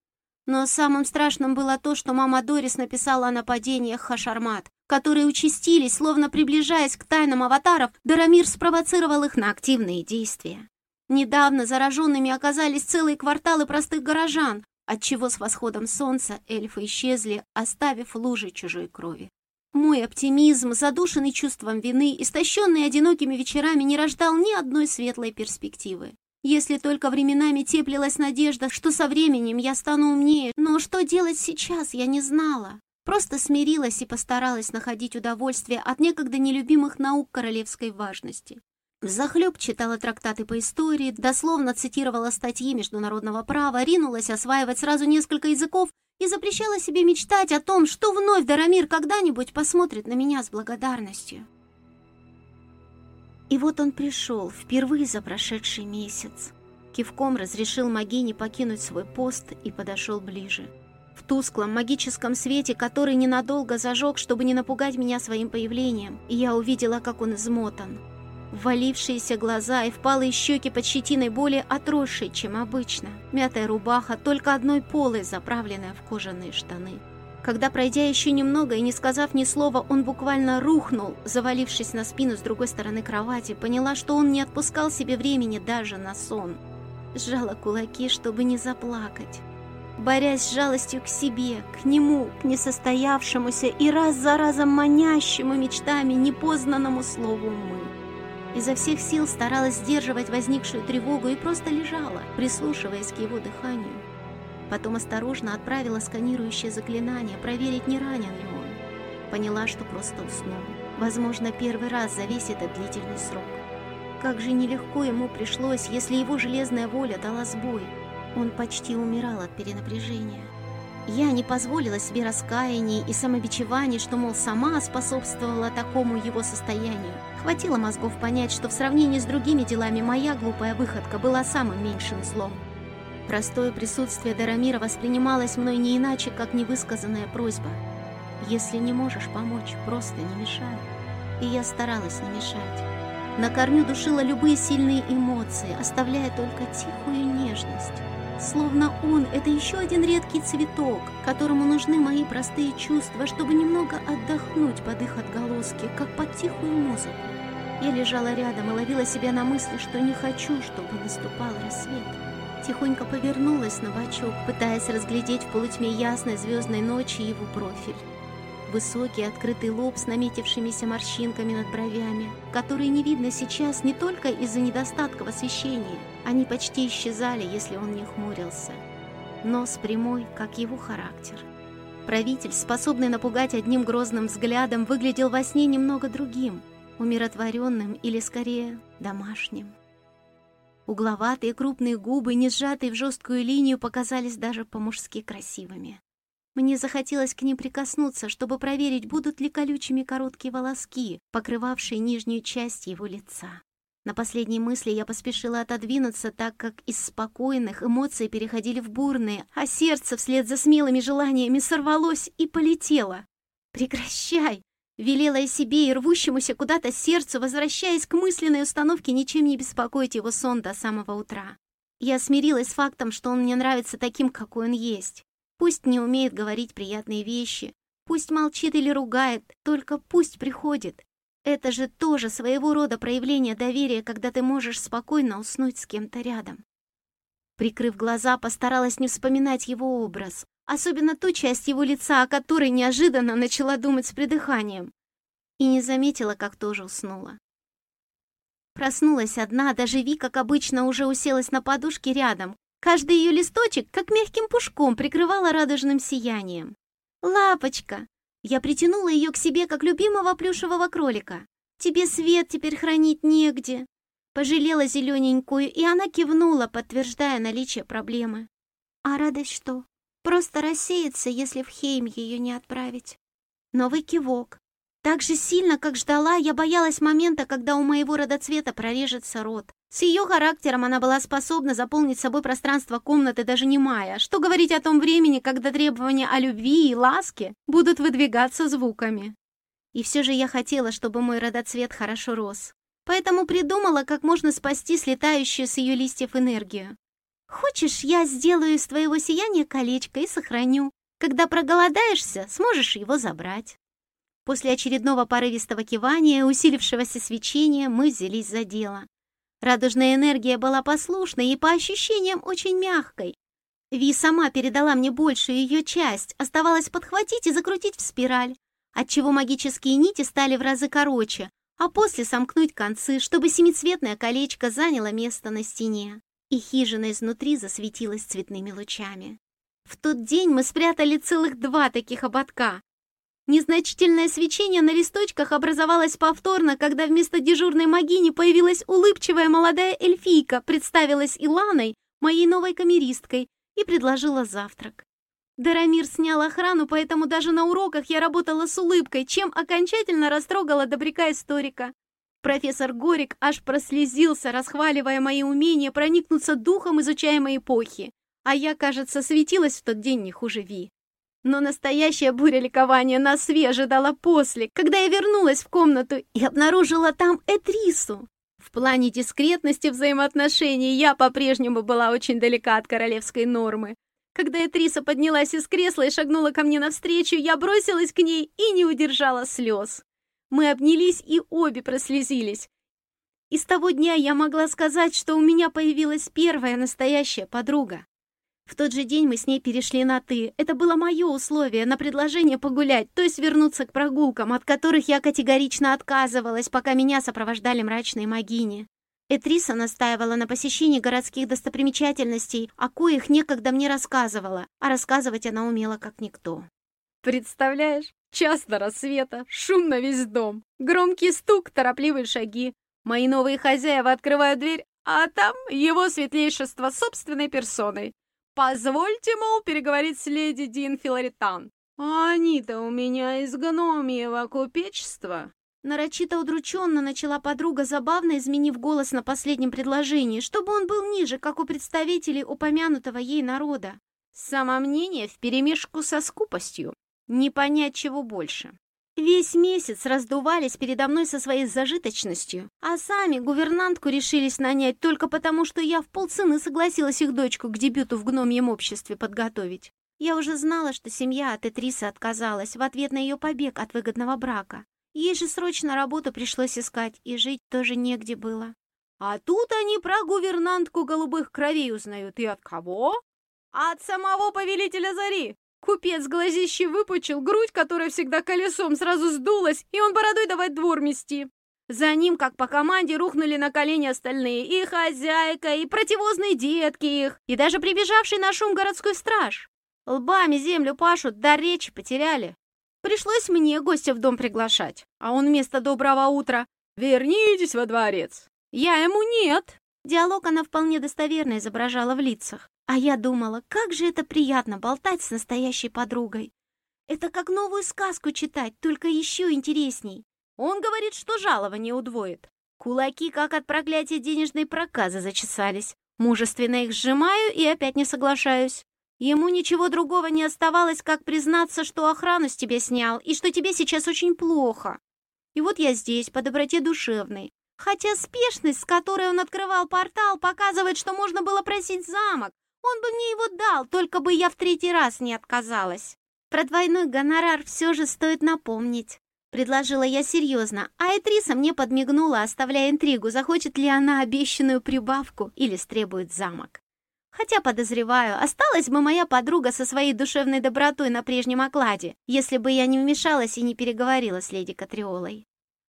Но самым страшным было то, что мама Дорис написала о нападениях Хашармат, которые участились, словно приближаясь к тайнам аватаров, Дарамир спровоцировал их на активные действия. Недавно зараженными оказались целые кварталы простых горожан, отчего с восходом солнца эльфы исчезли, оставив лужи чужой крови. Мой оптимизм, задушенный чувством вины, истощенный одинокими вечерами, не рождал ни одной светлой перспективы. Если только временами теплилась надежда, что со временем я стану умнее, но что делать сейчас, я не знала. Просто смирилась и постаралась находить удовольствие от некогда нелюбимых наук королевской важности. Взахлеб читала трактаты по истории, дословно цитировала статьи международного права, ринулась осваивать сразу несколько языков и запрещала себе мечтать о том, что вновь Дарамир когда-нибудь посмотрит на меня с благодарностью. И вот он пришел, впервые за прошедший месяц. Кивком разрешил Магине покинуть свой пост и подошел ближе. В тусклом магическом свете, который ненадолго зажег, чтобы не напугать меня своим появлением, я увидела, как он измотан. Ввалившиеся глаза и впалые щеки под щетиной более отросшие, чем обычно. Мятая рубаха, только одной полой заправленная в кожаные штаны. Когда, пройдя еще немного и не сказав ни слова, он буквально рухнул, завалившись на спину с другой стороны кровати, поняла, что он не отпускал себе времени даже на сон. Сжала кулаки, чтобы не заплакать. Борясь с жалостью к себе, к нему, к несостоявшемуся и раз за разом манящему мечтами непознанному слову «мы». Изо всех сил старалась сдерживать возникшую тревогу и просто лежала, прислушиваясь к его дыханию. Потом осторожно отправила сканирующее заклинание, проверить, не ранен ли он. Поняла, что просто уснул. Возможно, первый раз за весь этот длительный срок. Как же нелегко ему пришлось, если его железная воля дала сбой. Он почти умирал от перенапряжения. Я не позволила себе раскаяний и самобичеваний, что, мол, сама способствовала такому его состоянию. Хватило мозгов понять, что в сравнении с другими делами моя глупая выходка была самым меньшим злом. Простое присутствие Дарамира воспринималось мной не иначе, как невысказанная просьба. «Если не можешь помочь, просто не мешай». И я старалась не мешать. На корню душила любые сильные эмоции, оставляя только тихую нежность. Словно он — это еще один редкий цветок, которому нужны мои простые чувства, чтобы немного отдохнуть под их отголоски, как под тихую музыку. Я лежала рядом и ловила себя на мысли, что не хочу, чтобы наступал рассвет. Тихонько повернулась на бочок, пытаясь разглядеть в полутьме ясной звездной ночи его профиль. Высокий открытый лоб с наметившимися морщинками над бровями, которые не видно сейчас не только из-за недостатка освещения, они почти исчезали, если он не хмурился. Нос прямой, как его характер. Правитель, способный напугать одним грозным взглядом, выглядел во сне немного другим, умиротворенным или, скорее, домашним. Угловатые крупные губы, не сжатые в жесткую линию, показались даже по-мужски красивыми. Мне захотелось к ним прикоснуться, чтобы проверить, будут ли колючими короткие волоски, покрывавшие нижнюю часть его лица. На последней мысли я поспешила отодвинуться, так как из спокойных эмоций переходили в бурные, а сердце вслед за смелыми желаниями сорвалось и полетело. «Прекращай!» — велела я себе и рвущемуся куда-то сердцу, возвращаясь к мысленной установке ничем не беспокоить его сон до самого утра. Я смирилась с фактом, что он мне нравится таким, какой он есть. Пусть не умеет говорить приятные вещи, пусть молчит или ругает, только пусть приходит. Это же тоже своего рода проявление доверия, когда ты можешь спокойно уснуть с кем-то рядом. Прикрыв глаза, постаралась не вспоминать его образ, особенно ту часть его лица, о которой неожиданно начала думать с придыханием, и не заметила, как тоже уснула. Проснулась одна, даже Ви, как обычно, уже уселась на подушке рядом. Каждый ее листочек, как мягким пушком, прикрывала радужным сиянием. «Лапочка!» Я притянула ее к себе, как любимого плюшевого кролика. «Тебе свет теперь хранить негде!» Пожалела зелененькую, и она кивнула, подтверждая наличие проблемы. А радость что? Просто рассеется, если в Хейм ее не отправить. Новый кивок. Так же сильно, как ждала, я боялась момента, когда у моего родоцвета прорежется рот. С ее характером она была способна заполнить собой пространство комнаты, даже не мая. Что говорить о том времени, когда требования о любви и ласке будут выдвигаться звуками. И все же я хотела, чтобы мой родоцвет хорошо рос. Поэтому придумала, как можно спасти слетающую с ее листьев энергию. Хочешь, я сделаю из твоего сияния колечко и сохраню. Когда проголодаешься, сможешь его забрать. После очередного порывистого кивания, усилившегося свечения, мы взялись за дело. Радужная энергия была послушной и по ощущениям очень мягкой. Ви сама передала мне большую ее часть, оставалось подхватить и закрутить в спираль, отчего магические нити стали в разы короче, а после сомкнуть концы, чтобы семицветное колечко заняло место на стене, и хижина изнутри засветилась цветными лучами. В тот день мы спрятали целых два таких ободка. Незначительное свечение на листочках образовалось повторно, когда вместо дежурной магини появилась улыбчивая молодая эльфийка, представилась Иланой, моей новой камеристкой, и предложила завтрак. Дарамир снял охрану, поэтому даже на уроках я работала с улыбкой, чем окончательно растрогала добряка историка. Профессор Горик аж прослезился, расхваливая мои умения проникнуться духом изучаемой эпохи. А я, кажется, светилась в тот день не хуже Ви. Но настоящая буря ликования на све ожидала после, когда я вернулась в комнату и обнаружила там Этрису. В плане дискретности взаимоотношений я по-прежнему была очень далека от королевской нормы. Когда Этриса поднялась из кресла и шагнула ко мне навстречу, я бросилась к ней и не удержала слез. Мы обнялись и обе прослезились. И с того дня я могла сказать, что у меня появилась первая настоящая подруга. В тот же день мы с ней перешли на «ты». Это было мое условие на предложение погулять, то есть вернуться к прогулкам, от которых я категорично отказывалась, пока меня сопровождали мрачные могини. Этриса настаивала на посещении городских достопримечательностей, о коих некогда мне рассказывала, а рассказывать она умела как никто. «Представляешь, час до рассвета, шум на весь дом, громкий стук, торопливые шаги. Мои новые хозяева открывают дверь, а там его светлейшество собственной персоной. Позвольте, мол, переговорить с леди Дин Филаритан. А они-то у меня из гномиева купечества. Нарочито удрученно начала подруга, забавно изменив голос на последнем предложении, чтобы он был ниже, как у представителей упомянутого ей народа. Самомнение вперемешку со скупостью. Не понять, чего больше. Весь месяц раздувались передо мной со своей зажиточностью, а сами гувернантку решились нанять только потому, что я в полцены согласилась их дочку к дебюту в гномьем обществе подготовить. Я уже знала, что семья от Этрисы отказалась в ответ на ее побег от выгодного брака. Ей же срочно работу пришлось искать, и жить тоже негде было. А тут они про гувернантку голубых кровей узнают. И от кого? От самого повелителя Зари. Купец глазище выпучил, грудь, которая всегда колесом, сразу сдулась, и он бородой давать двор мести. За ним, как по команде, рухнули на колени остальные. И хозяйка, и противозные детки их, и даже прибежавший на шум городской страж. Лбами землю пашут, да речи потеряли. Пришлось мне гостя в дом приглашать, а он вместо доброго утра «Вернитесь во дворец». Я ему «нет». Диалог она вполне достоверно изображала в лицах. А я думала, как же это приятно болтать с настоящей подругой. Это как новую сказку читать, только еще интересней. Он говорит, что жалование удвоит. Кулаки, как от проклятия денежной проказы, зачесались. Мужественно их сжимаю и опять не соглашаюсь. Ему ничего другого не оставалось, как признаться, что охрану с тебя снял и что тебе сейчас очень плохо. И вот я здесь, по доброте душевной. Хотя спешность, с которой он открывал портал, показывает, что можно было просить замок. Он бы мне его дал, только бы я в третий раз не отказалась. Про двойной гонорар все же стоит напомнить. Предложила я серьезно, а Этриса мне подмигнула, оставляя интригу, захочет ли она обещанную прибавку или стребует замок. Хотя, подозреваю, осталась бы моя подруга со своей душевной добротой на прежнем окладе, если бы я не вмешалась и не переговорила с леди Катриолой.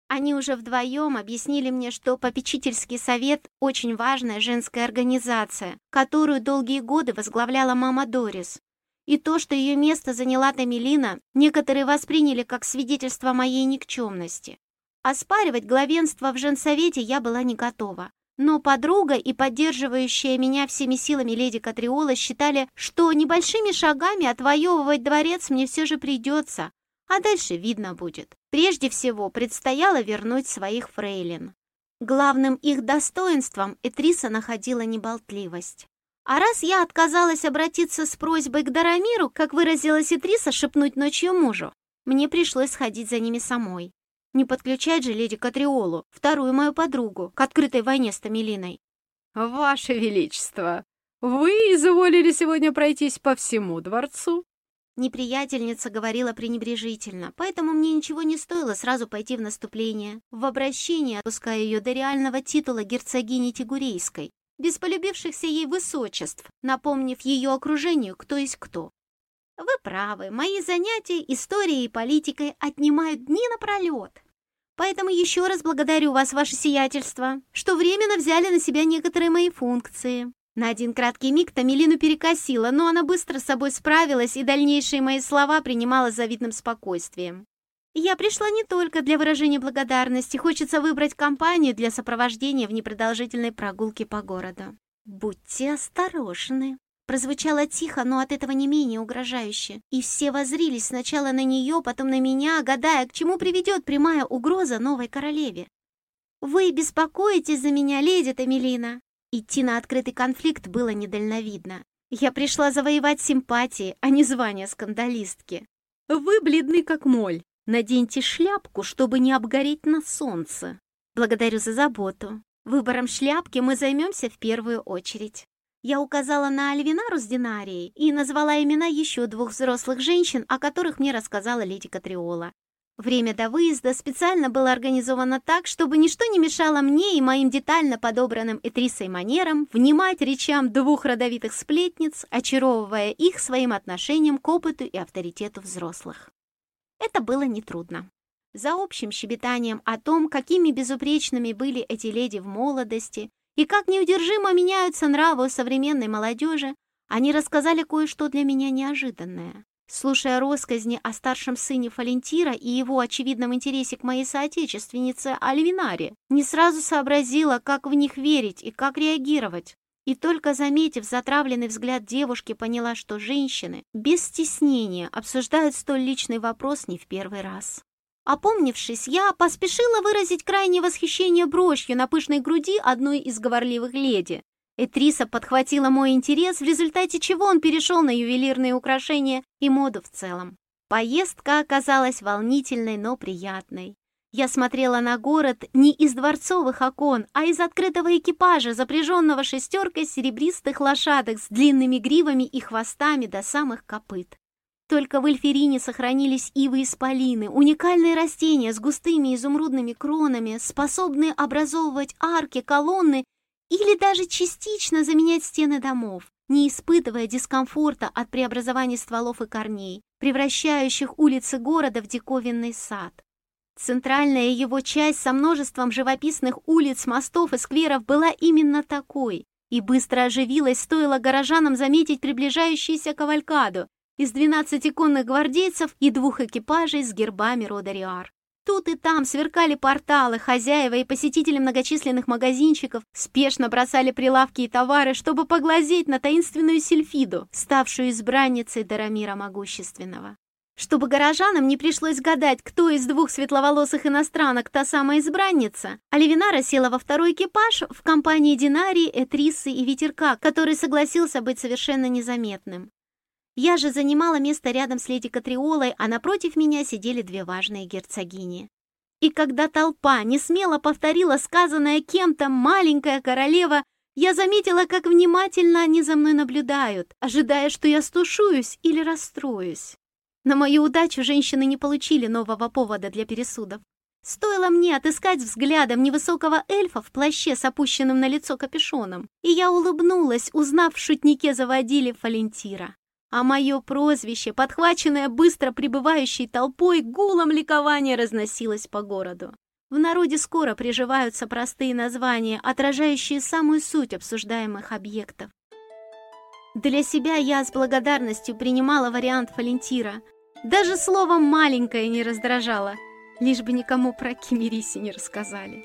Они уже вдвоем объяснили мне, что попечительский совет – очень важная женская организация, которую долгие годы возглавляла мама Дорис. И то, что ее место заняла Тамелина, некоторые восприняли как свидетельство моей никчемности. Оспаривать главенство в женсовете я была не готова. Но подруга и поддерживающая меня всеми силами леди Катриола считали, что небольшими шагами отвоевывать дворец мне все же придется, а дальше видно будет. Прежде всего, предстояло вернуть своих фрейлин. Главным их достоинством Этриса находила неболтливость. А раз я отказалась обратиться с просьбой к Дарамиру, как выразилась Этриса, шепнуть ночью мужу, мне пришлось сходить за ними самой. Не подключать же леди Катриолу, вторую мою подругу, к открытой войне с Тамелиной. «Ваше Величество, вы изволили сегодня пройтись по всему дворцу?» Неприятельница говорила пренебрежительно, поэтому мне ничего не стоило сразу пойти в наступление, в обращение, отпуская ее до реального титула герцогини Тигурейской, без полюбившихся ей высочеств, напомнив ее окружению, кто есть кто. Вы правы, мои занятия историей и политикой отнимают дни напролет. Поэтому еще раз благодарю вас, ваше сиятельство, что временно взяли на себя некоторые мои функции. На один краткий миг Тамилину перекосила, но она быстро с собой справилась и дальнейшие мои слова принимала с завидным спокойствием. Я пришла не только для выражения благодарности, хочется выбрать компанию для сопровождения в непродолжительной прогулке по городу. Будьте осторожны. Прозвучало тихо, но от этого не менее угрожающе. И все возрились сначала на нее, потом на меня, гадая, к чему приведет прямая угроза новой королеве. «Вы беспокоитесь за меня, леди Тамилина?» Идти на открытый конфликт было недальновидно. Я пришла завоевать симпатии, а не звание скандалистки. Вы бледны как моль. Наденьте шляпку, чтобы не обгореть на солнце. Благодарю за заботу. Выбором шляпки мы займемся в первую очередь. Я указала на Альвинару с Динарией и назвала имена еще двух взрослых женщин, о которых мне рассказала леди Катриола. Время до выезда специально было организовано так, чтобы ничто не мешало мне и моим детально подобранным Этрисой манерам внимать речам двух родовитых сплетниц, очаровывая их своим отношением к опыту и авторитету взрослых. Это было нетрудно. За общим щебетанием о том, какими безупречными были эти леди в молодости и как неудержимо меняются нравы у современной молодежи, они рассказали кое-что для меня неожиданное. Слушая россказни о старшем сыне Фалентира и его очевидном интересе к моей соотечественнице Альвинаре, не сразу сообразила, как в них верить и как реагировать. И только заметив затравленный взгляд девушки, поняла, что женщины без стеснения обсуждают столь личный вопрос не в первый раз. Опомнившись, я поспешила выразить крайнее восхищение брошью на пышной груди одной из говорливых леди, Этриса подхватила мой интерес, в результате чего он перешел на ювелирные украшения и моду в целом. Поездка оказалась волнительной, но приятной. Я смотрела на город не из дворцовых окон, а из открытого экипажа, запряженного шестеркой серебристых лошадок с длинными гривами и хвостами до самых копыт. Только в Эльферине сохранились ивы и спалины, уникальные растения с густыми изумрудными кронами, способные образовывать арки, колонны или даже частично заменять стены домов, не испытывая дискомфорта от преобразования стволов и корней, превращающих улицы города в диковинный сад. Центральная его часть со множеством живописных улиц, мостов и скверов была именно такой, и быстро оживилась, стоило горожанам заметить приближающуюся кавалькаду из 12 конных гвардейцев и двух экипажей с гербами рода Риар. Тут и там сверкали порталы, хозяева и посетители многочисленных магазинчиков спешно бросали прилавки и товары, чтобы поглазеть на таинственную сельфиду, ставшую избранницей Дарамира Могущественного. Чтобы горожанам не пришлось гадать, кто из двух светловолосых иностранок та самая избранница, Оливинара села во второй экипаж в компании Динарии, Этрисы и Ветерка, который согласился быть совершенно незаметным. Я же занимала место рядом с леди Катриолой, а напротив меня сидели две важные герцогини. И когда толпа не смело повторила сказанное кем-то «маленькая королева», я заметила, как внимательно они за мной наблюдают, ожидая, что я стушуюсь или расстроюсь. На мою удачу женщины не получили нового повода для пересудов. Стоило мне отыскать взглядом невысокого эльфа в плаще с опущенным на лицо капюшоном, и я улыбнулась, узнав в шутнике заводили Фалентира. А мое прозвище, подхваченное быстро прибывающей толпой, гулом ликования разносилось по городу. В народе скоро приживаются простые названия, отражающие самую суть обсуждаемых объектов. Для себя я с благодарностью принимала вариант Фалентира. Даже словом «маленькое» не раздражало – лишь бы никому про Кимириси не рассказали.